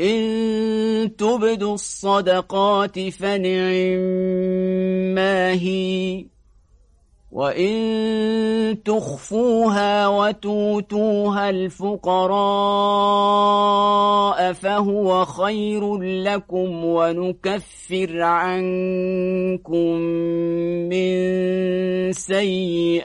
إن تبدوا الصدقات فنعم ما هي وإن تخفوها وتوتوها الفقراء فهو خير لكم ونكفر عنكم من سيئاتكم.